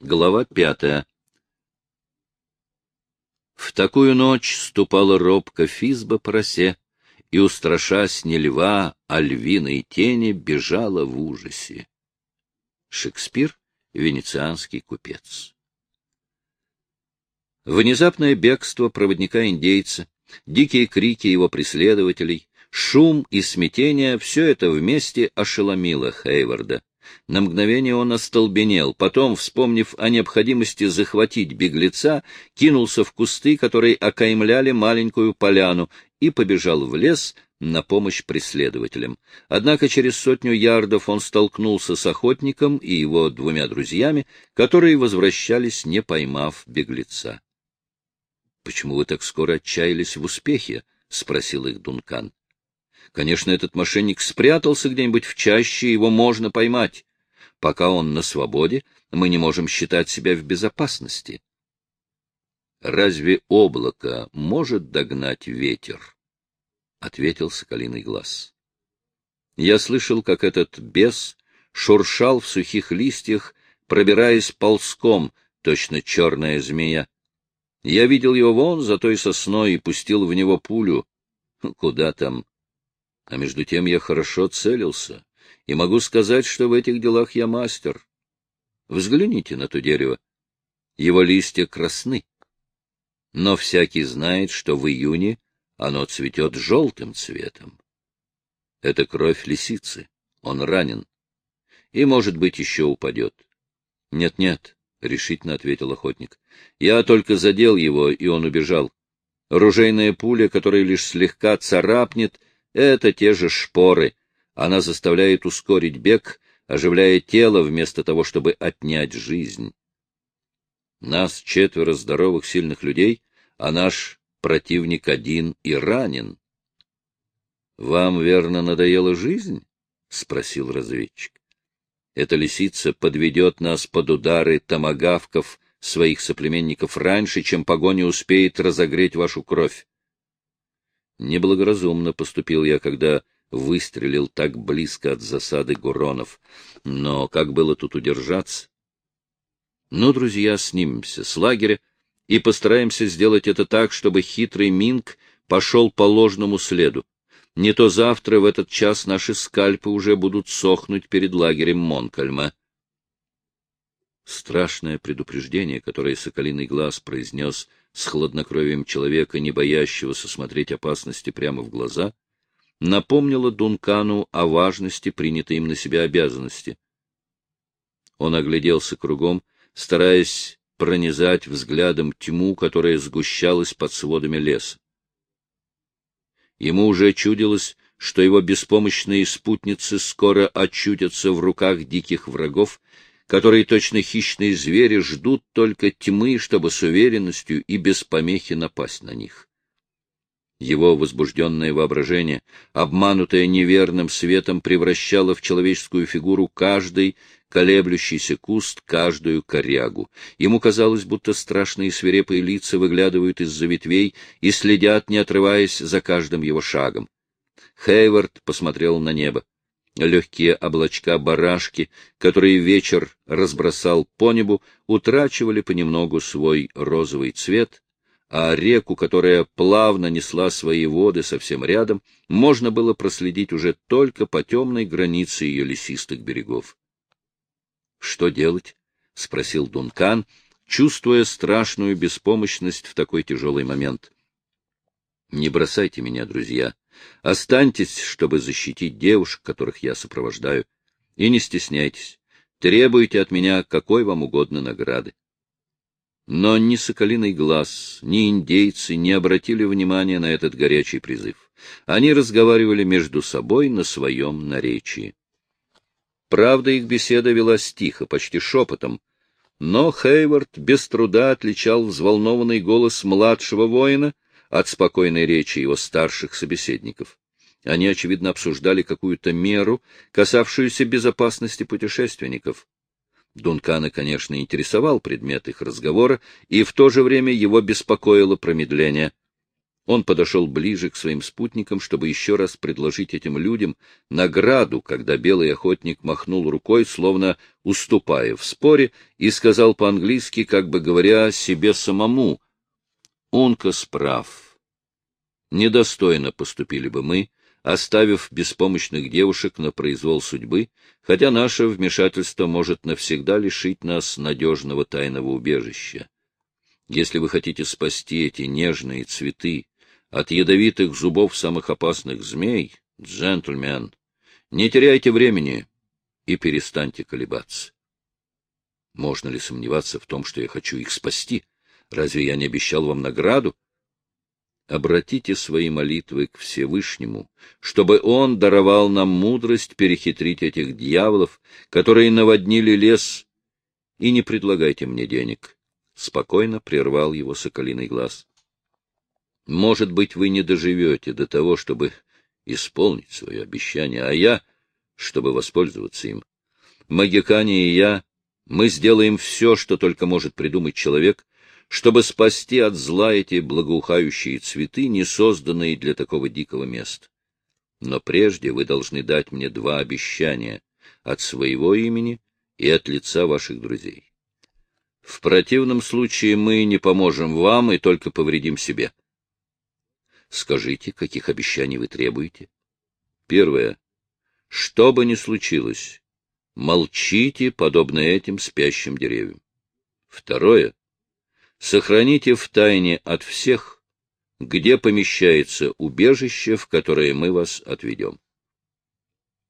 Глава пятая. В такую ночь ступала робко Физба по росе, и, устрашась не льва, а львиной тени, бежала в ужасе. Шекспир — венецианский купец. Внезапное бегство проводника-индейца, дикие крики его преследователей, шум и смятение — все это вместе ошеломило Хейварда. На мгновение он остолбенел, потом, вспомнив о необходимости захватить беглеца, кинулся в кусты, которые окаймляли маленькую поляну, и побежал в лес на помощь преследователям. Однако через сотню ярдов он столкнулся с охотником и его двумя друзьями, которые возвращались, не поймав беглеца. — Почему вы так скоро отчаялись в успехе? — спросил их Дункан. Конечно, этот мошенник спрятался где-нибудь в чаще, его можно поймать. Пока он на свободе, мы не можем считать себя в безопасности. Разве облако может догнать ветер? — ответил соколиный глаз. Я слышал, как этот бес шуршал в сухих листьях, пробираясь ползком, точно черная змея. Я видел его вон за той сосной и пустил в него пулю. Куда там? А между тем я хорошо целился, и могу сказать, что в этих делах я мастер. Взгляните на то дерево. Его листья красны. Но всякий знает, что в июне оно цветет желтым цветом. Это кровь лисицы. Он ранен. И, может быть, еще упадет. Нет-нет, — решительно ответил охотник. Я только задел его, и он убежал. Ружейная пуля, которая лишь слегка царапнет, это те же шпоры. Она заставляет ускорить бег, оживляя тело вместо того, чтобы отнять жизнь. Нас четверо здоровых, сильных людей, а наш противник один и ранен. — Вам, верно, надоела жизнь? — спросил разведчик. — Эта лисица подведет нас под удары томагавков своих соплеменников раньше, чем погоня успеет разогреть вашу кровь. Неблагоразумно поступил я, когда выстрелил так близко от засады Гуронов. Но как было тут удержаться? Ну, друзья, снимемся с лагеря и постараемся сделать это так, чтобы хитрый Минг пошел по ложному следу. Не то завтра в этот час наши скальпы уже будут сохнуть перед лагерем Монкальма. Страшное предупреждение, которое Соколиный Глаз произнес с хладнокровием человека, не боящегося смотреть опасности прямо в глаза, напомнило Дункану о важности принятой им на себя обязанности. Он огляделся кругом, стараясь пронизать взглядом тьму, которая сгущалась под сводами леса. Ему уже чудилось, что его беспомощные спутницы скоро очутятся в руках диких врагов, которые точно хищные звери ждут только тьмы, чтобы с уверенностью и без помехи напасть на них. Его возбужденное воображение, обманутое неверным светом, превращало в человеческую фигуру каждый колеблющийся куст, каждую корягу. Ему казалось, будто страшные свирепые лица выглядывают из-за ветвей и следят, не отрываясь за каждым его шагом. Хейвард посмотрел на небо легкие облачка барашки, которые вечер разбросал по небу, утрачивали понемногу свой розовый цвет, а реку, которая плавно несла свои воды совсем рядом, можно было проследить уже только по темной границе ее лесистых берегов. — Что делать? — спросил Дункан, чувствуя страшную беспомощность в такой тяжелый момент. — Не бросайте меня, друзья. Останьтесь, чтобы защитить девушек, которых я сопровождаю, и не стесняйтесь. Требуйте от меня какой вам угодно награды. Но ни Соколиный глаз, ни индейцы не обратили внимания на этот горячий призыв. Они разговаривали между собой на своем наречии. Правда, их беседа велась тихо, почти шепотом, но Хейвард без труда отличал взволнованный голос младшего воина — от спокойной речи его старших собеседников. Они, очевидно, обсуждали какую-то меру, касавшуюся безопасности путешественников. Дункана, конечно, интересовал предмет их разговора, и в то же время его беспокоило промедление. Он подошел ближе к своим спутникам, чтобы еще раз предложить этим людям награду, когда белый охотник махнул рукой, словно уступая в споре, и сказал по-английски, как бы говоря себе самому, «Унка справ. Недостойно поступили бы мы, оставив беспомощных девушек на произвол судьбы, хотя наше вмешательство может навсегда лишить нас надежного тайного убежища. Если вы хотите спасти эти нежные цветы, от ядовитых зубов самых опасных змей, джентльмен, не теряйте времени и перестаньте колебаться. Можно ли сомневаться в том, что я хочу их спасти? Разве я не обещал вам награду? Обратите свои молитвы к Всевышнему, чтобы Он даровал нам мудрость перехитрить этих дьяволов, которые наводнили лес, и не предлагайте мне денег. Спокойно прервал его соколиный глаз. Может быть, вы не доживете до того, чтобы исполнить свое обещание, а я, чтобы воспользоваться им. Магикане и я, мы сделаем все, что только может придумать человек, чтобы спасти от зла эти благоухающие цветы, не созданные для такого дикого места. Но прежде вы должны дать мне два обещания от своего имени и от лица ваших друзей. В противном случае мы не поможем вам и только повредим себе. Скажите, каких обещаний вы требуете? Первое. Что бы ни случилось, молчите, подобно этим спящим деревьям. Второе. Сохраните в тайне от всех, где помещается убежище, в которое мы вас отведем.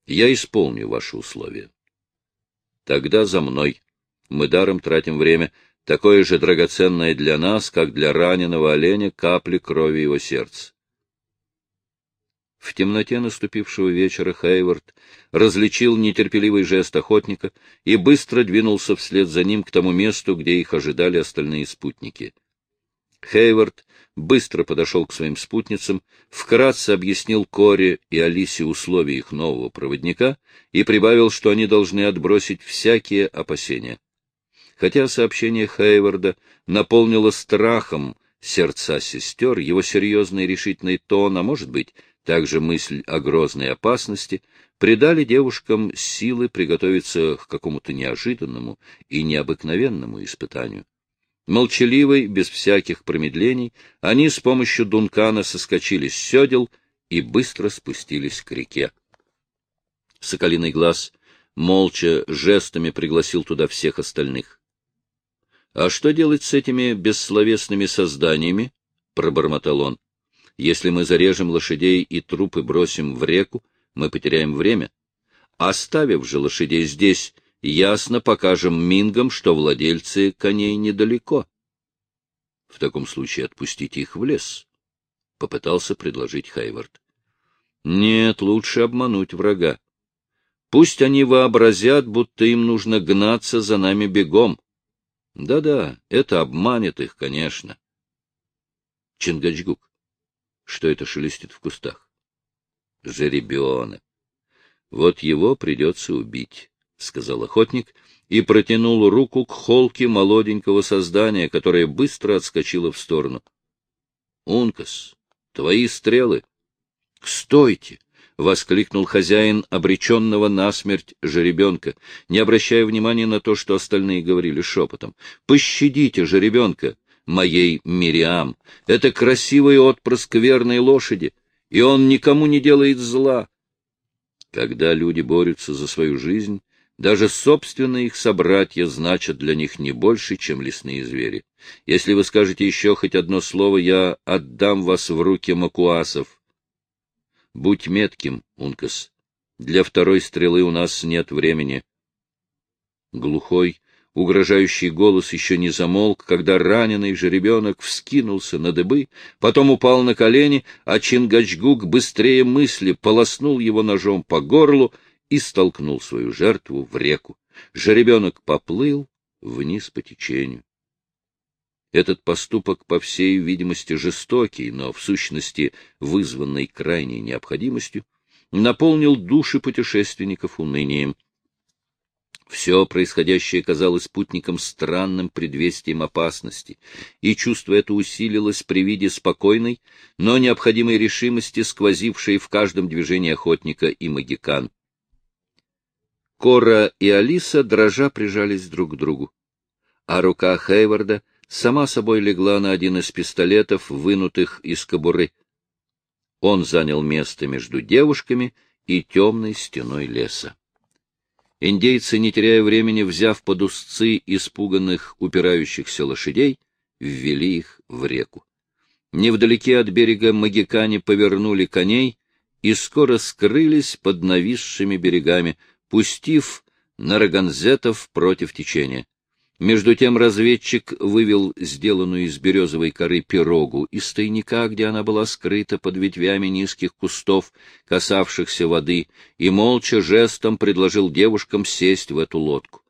Я исполню ваши условия. Тогда за мной. Мы даром тратим время, такое же драгоценное для нас, как для раненого оленя капли крови его сердца. В темноте наступившего вечера Хейвард различил нетерпеливый жест охотника и быстро двинулся вслед за ним к тому месту, где их ожидали остальные спутники. Хейвард быстро подошел к своим спутницам, вкратце объяснил Коре и Алисе условия их нового проводника и прибавил, что они должны отбросить всякие опасения. Хотя сообщение Хейварда наполнило страхом сердца сестер, его серьезный решительный тон, а может быть, также мысль о грозной опасности, придали девушкам силы приготовиться к какому-то неожиданному и необыкновенному испытанию. Молчаливой, без всяких промедлений, они с помощью Дункана соскочили с седел и быстро спустились к реке. Соколиный глаз молча жестами пригласил туда всех остальных. А что делать с этими бессловесными созданиями? — пробормотал он. — Если мы зарежем лошадей и трупы бросим в реку, мы потеряем время. Оставив же лошадей здесь, ясно покажем мингам, что владельцы коней недалеко. — В таком случае отпустите их в лес, — попытался предложить Хайвард. — Нет, лучше обмануть врага. Пусть они вообразят, будто им нужно гнаться за нами бегом. Да-да, это обманет их, конечно. Чингачгук. Что это шелестит в кустах? Жеребенок. Вот его придется убить, — сказал охотник и протянул руку к холке молоденького создания, которое быстро отскочило в сторону. — Ункас, твои стрелы. — Стойте! — воскликнул хозяин обреченного насмерть жеребенка, не обращая внимания на то, что остальные говорили шепотом. — Пощадите жеребенка, моей Мириам! Это красивый отпрыск верной лошади, и он никому не делает зла. Когда люди борются за свою жизнь, даже собственные их собратья значат для них не больше, чем лесные звери. Если вы скажете еще хоть одно слово, я отдам вас в руки макуасов. Будь метким, Ункас. Для второй стрелы у нас нет времени. Глухой, угрожающий голос еще не замолк, когда раненый жеребенок вскинулся на дыбы, потом упал на колени, а Чингачгук быстрее мысли полоснул его ножом по горлу и столкнул свою жертву в реку. Жеребенок поплыл вниз по течению. Этот поступок, по всей видимости, жестокий, но в сущности вызванный крайней необходимостью, наполнил души путешественников унынием. Все происходящее казалось спутником странным предвестием опасности, и чувство это усилилось при виде спокойной, но необходимой решимости, сквозившей в каждом движении охотника и магикан. Кора и Алиса дрожа прижались друг к другу, а рука Хейварда сама собой легла на один из пистолетов, вынутых из кобуры. Он занял место между девушками и темной стеной леса. Индейцы, не теряя времени, взяв под узцы испуганных упирающихся лошадей, ввели их в реку. Невдалеке от берега магикане повернули коней и скоро скрылись под нависшими берегами, пустив нараганзетов против течения. Между тем разведчик вывел сделанную из березовой коры пирогу из тайника, где она была скрыта под ветвями низких кустов, касавшихся воды, и молча жестом предложил девушкам сесть в эту лодку.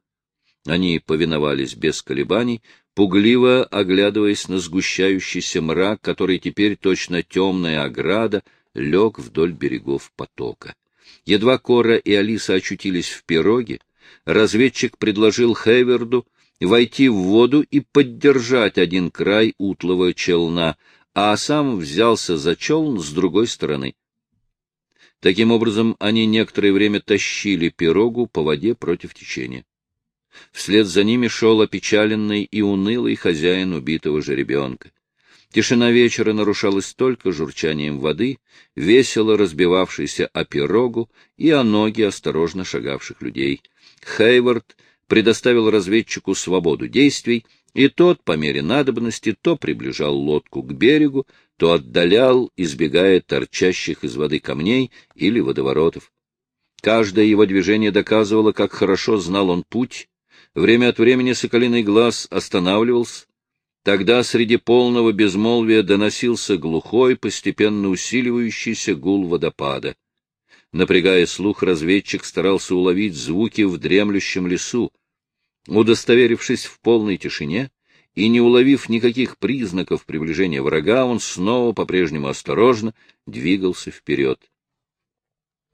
Они повиновались без колебаний, пугливо оглядываясь на сгущающийся мрак, который теперь точно темная ограда лег вдоль берегов потока. Едва Кора и Алиса очутились в пироге, разведчик предложил Хейверду войти в воду и поддержать один край утлого челна, а сам взялся за челн с другой стороны. Таким образом, они некоторое время тащили пирогу по воде против течения. Вслед за ними шел опечаленный и унылый хозяин убитого жеребенка. Тишина вечера нарушалась только журчанием воды, весело разбивавшейся о пирогу и о ноги осторожно шагавших людей. Хейвард предоставил разведчику свободу действий, и тот, по мере надобности, то приближал лодку к берегу, то отдалял, избегая торчащих из воды камней или водоворотов. Каждое его движение доказывало, как хорошо знал он путь. Время от времени соколиный глаз останавливался. Тогда среди полного безмолвия доносился глухой, постепенно усиливающийся гул водопада. Напрягая слух, разведчик старался уловить звуки в дремлющем лесу. Удостоверившись в полной тишине и не уловив никаких признаков приближения врага, он снова по-прежнему осторожно двигался вперед.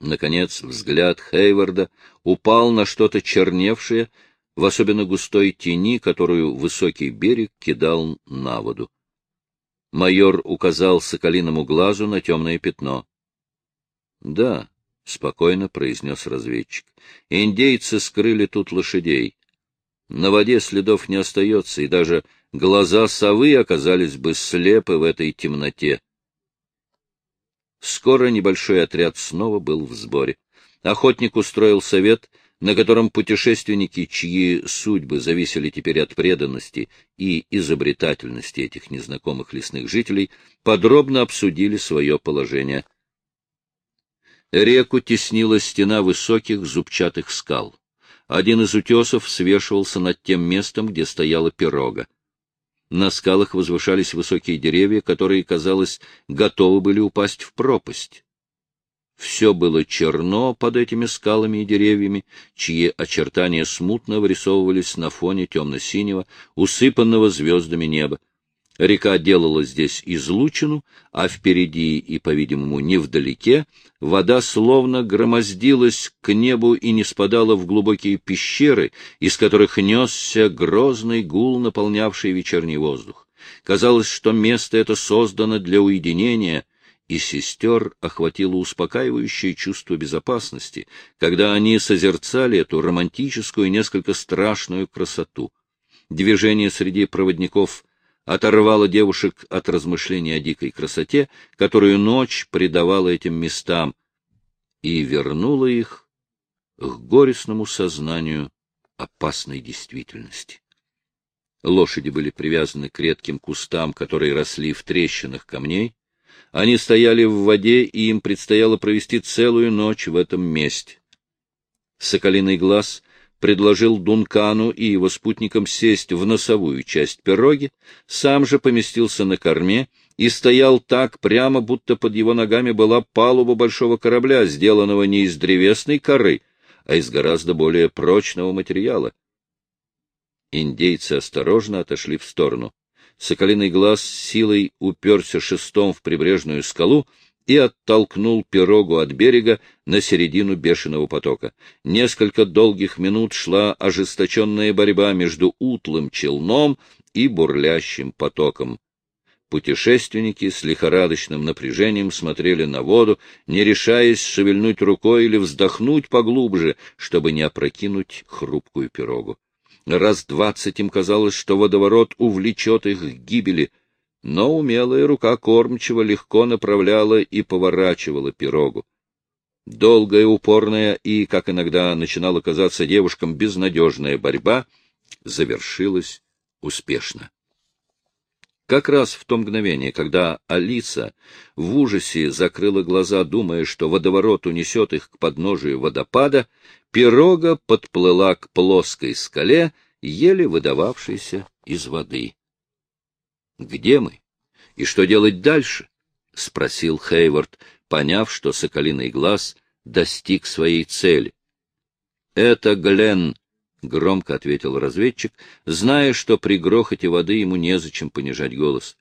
Наконец взгляд Хейварда упал на что-то черневшее, в особенно густой тени, которую высокий берег кидал на воду. Майор указал соколиному глазу на темное пятно. — Да, — спокойно произнес разведчик. — Индейцы скрыли тут лошадей. На воде следов не остается, и даже глаза совы оказались бы слепы в этой темноте. Скоро небольшой отряд снова был в сборе. Охотник устроил совет, на котором путешественники, чьи судьбы зависели теперь от преданности и изобретательности этих незнакомых лесных жителей, подробно обсудили свое положение. Реку теснила стена высоких зубчатых скал. Один из утесов свешивался над тем местом, где стояла пирога. На скалах возвышались высокие деревья, которые, казалось, готовы были упасть в пропасть. Все было черно под этими скалами и деревьями, чьи очертания смутно вырисовывались на фоне темно-синего, усыпанного звездами неба. Река делала здесь излучину, а впереди и, по-видимому, невдалеке вода словно громоздилась к небу и не спадала в глубокие пещеры, из которых несся грозный гул, наполнявший вечерний воздух. Казалось, что место это создано для уединения, и сестер охватило успокаивающее чувство безопасности, когда они созерцали эту романтическую, несколько страшную красоту. Движение среди проводников — оторвала девушек от размышлений о дикой красоте, которую ночь придавала этим местам, и вернула их к горестному сознанию опасной действительности. Лошади были привязаны к редким кустам, которые росли в трещинах камней. Они стояли в воде, и им предстояло провести целую ночь в этом месте. Соколиный глаз предложил Дункану и его спутникам сесть в носовую часть пироги, сам же поместился на корме и стоял так прямо, будто под его ногами была палуба большого корабля, сделанного не из древесной коры, а из гораздо более прочного материала. Индейцы осторожно отошли в сторону. Соколиный глаз силой уперся шестом в прибрежную скалу и оттолкнул пирогу от берега на середину бешеного потока. Несколько долгих минут шла ожесточенная борьба между утлым челном и бурлящим потоком. Путешественники с лихорадочным напряжением смотрели на воду, не решаясь шевельнуть рукой или вздохнуть поглубже, чтобы не опрокинуть хрупкую пирогу. Раз двадцать им казалось, что водоворот увлечет их к гибели, но умелая рука кормчего легко направляла и поворачивала пирогу. Долгая, упорная и, как иногда начинала казаться девушкам, безнадежная борьба завершилась успешно. Как раз в то мгновение, когда Алиса в ужасе закрыла глаза, думая, что водоворот унесет их к подножию водопада, пирога подплыла к плоской скале, еле выдававшейся из воды. — Где мы? И что делать дальше? — спросил Хейвард, поняв, что соколиный глаз достиг своей цели. — Это Глен, — громко ответил разведчик, зная, что при грохоте воды ему незачем понижать голос.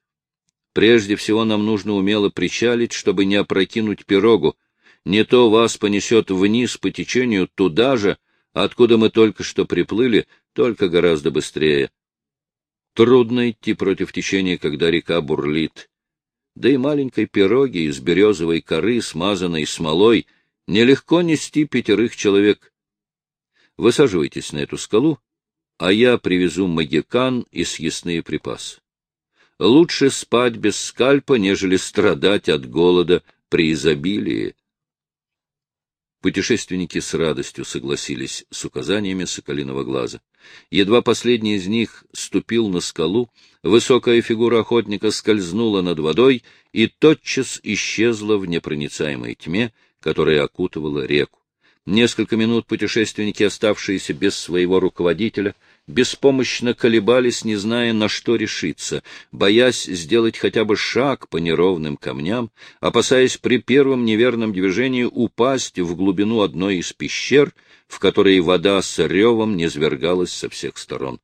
«Прежде всего нам нужно умело причалить, чтобы не опрокинуть пирогу. Не то вас понесет вниз по течению туда же, откуда мы только что приплыли, только гораздо быстрее. Трудно идти против течения, когда река бурлит. Да и маленькой пироги из березовой коры, смазанной смолой, нелегко нести пятерых человек. Высаживайтесь на эту скалу, а я привезу магикан и съестные припасы. Лучше спать без скальпа, нежели страдать от голода при изобилии. Путешественники с радостью согласились с указаниями Соколиного глаза. Едва последний из них ступил на скалу, высокая фигура охотника скользнула над водой и тотчас исчезла в непроницаемой тьме, которая окутывала реку. Несколько минут путешественники, оставшиеся без своего руководителя, беспомощно колебались, не зная, на что решиться, боясь сделать хотя бы шаг по неровным камням, опасаясь при первом неверном движении упасть в глубину одной из пещер, в которой вода с ревом низвергалась со всех сторон.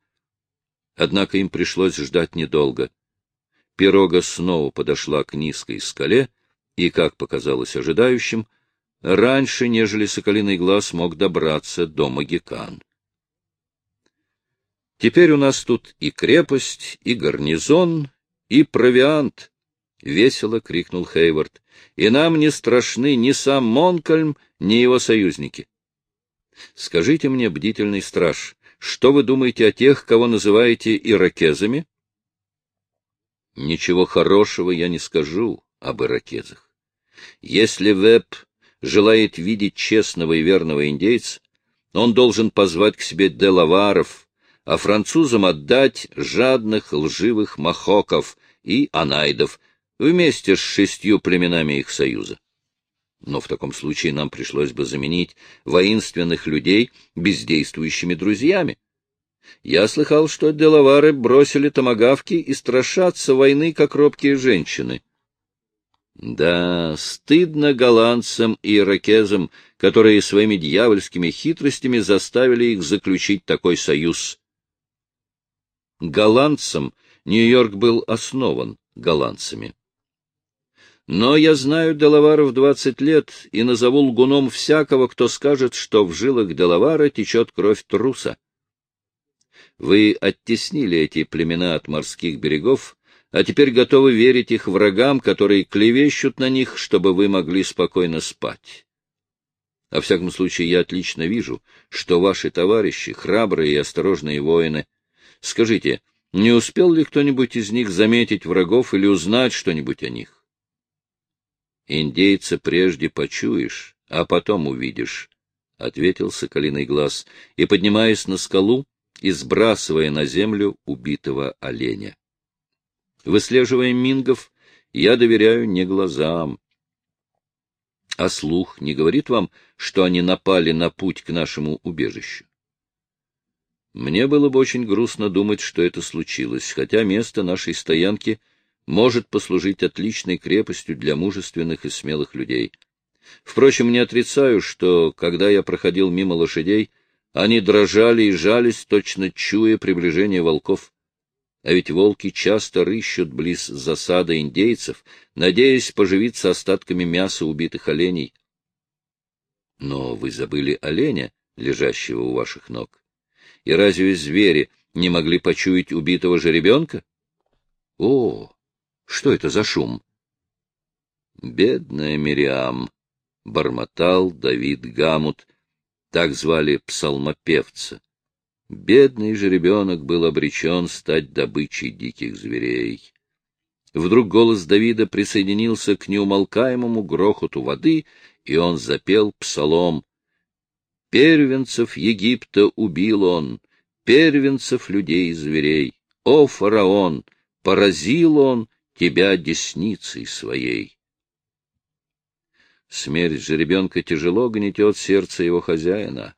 Однако им пришлось ждать недолго. Пирога снова подошла к низкой скале и, как показалось ожидающим, — раньше, нежели Соколиный глаз мог добраться до Магикан. Теперь у нас тут и крепость, и гарнизон, и провиант, — весело крикнул Хейвард, — и нам не страшны ни сам Монкольм, ни его союзники. Скажите мне, бдительный страж, что вы думаете о тех, кого называете иракезами? Ничего хорошего я не скажу об иракезах. Если Веб желает видеть честного и верного индейца, он должен позвать к себе делаваров, а французам отдать жадных лживых махоков и анайдов вместе с шестью племенами их союза. Но в таком случае нам пришлось бы заменить воинственных людей бездействующими друзьями. Я слыхал, что делавары бросили томагавки и страшатся войны, как робкие женщины. Да, стыдно голландцам и иракезам, которые своими дьявольскими хитростями заставили их заключить такой союз. Голландцам Нью-Йорк был основан голландцами. Но я знаю Делаваров двадцать лет и назову лгуном всякого, кто скажет, что в жилах Делавара течет кровь труса. Вы оттеснили эти племена от морских берегов, а теперь готовы верить их врагам, которые клевещут на них, чтобы вы могли спокойно спать. Во всяком случае, я отлично вижу, что ваши товарищи — храбрые и осторожные воины. Скажите, не успел ли кто-нибудь из них заметить врагов или узнать что-нибудь о них? Индейца прежде почуешь, а потом увидишь, — ответил соколиный глаз, и, поднимаясь на скалу и сбрасывая на землю убитого оленя. Выслеживая мингов, я доверяю не глазам. А слух не говорит вам, что они напали на путь к нашему убежищу? Мне было бы очень грустно думать, что это случилось, хотя место нашей стоянки может послужить отличной крепостью для мужественных и смелых людей. Впрочем, не отрицаю, что, когда я проходил мимо лошадей, они дрожали и жались, точно чуя приближение волков. А ведь волки часто рыщут близ засады индейцев, надеясь поживиться остатками мяса убитых оленей. Но вы забыли оленя, лежащего у ваших ног. И разве звери не могли почуять убитого жеребенка? О, что это за шум? Бедная Мириам, — бормотал Давид Гамут, так звали псалмопевца. Бедный же ребенок был обречен стать добычей диких зверей. Вдруг голос Давида присоединился к неумолкаемому грохоту воды, и он запел псалом. «Первенцев Египта убил он, первенцев людей и зверей. О, фараон, поразил он тебя десницей своей!» Смерть же ребенка тяжело гнетет сердце его хозяина.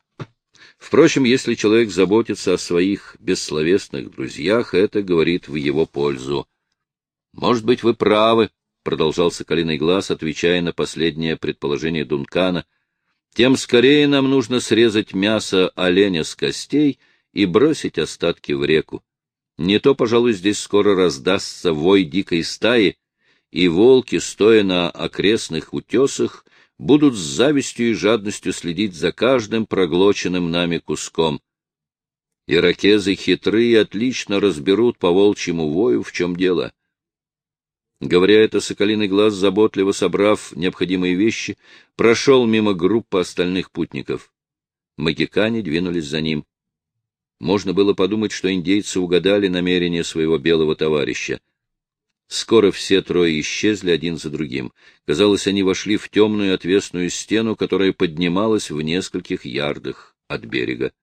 Впрочем, если человек заботится о своих бессловесных друзьях, это говорит в его пользу. — Может быть, вы правы, — продолжал Соколиный Глаз, отвечая на последнее предположение Дункана. — Тем скорее нам нужно срезать мясо оленя с костей и бросить остатки в реку. Не то, пожалуй, здесь скоро раздастся вой дикой стаи, и волки, стоя на окрестных утесах, будут с завистью и жадностью следить за каждым проглоченным нами куском. Иракезы хитрые отлично разберут по волчьему вою, в чем дело. Говоря это, Соколиный глаз, заботливо собрав необходимые вещи, прошел мимо группы остальных путников. Магикане двинулись за ним. Можно было подумать, что индейцы угадали намерения своего белого товарища — Скоро все трое исчезли один за другим. Казалось, они вошли в темную отвесную стену, которая поднималась в нескольких ярдах от берега.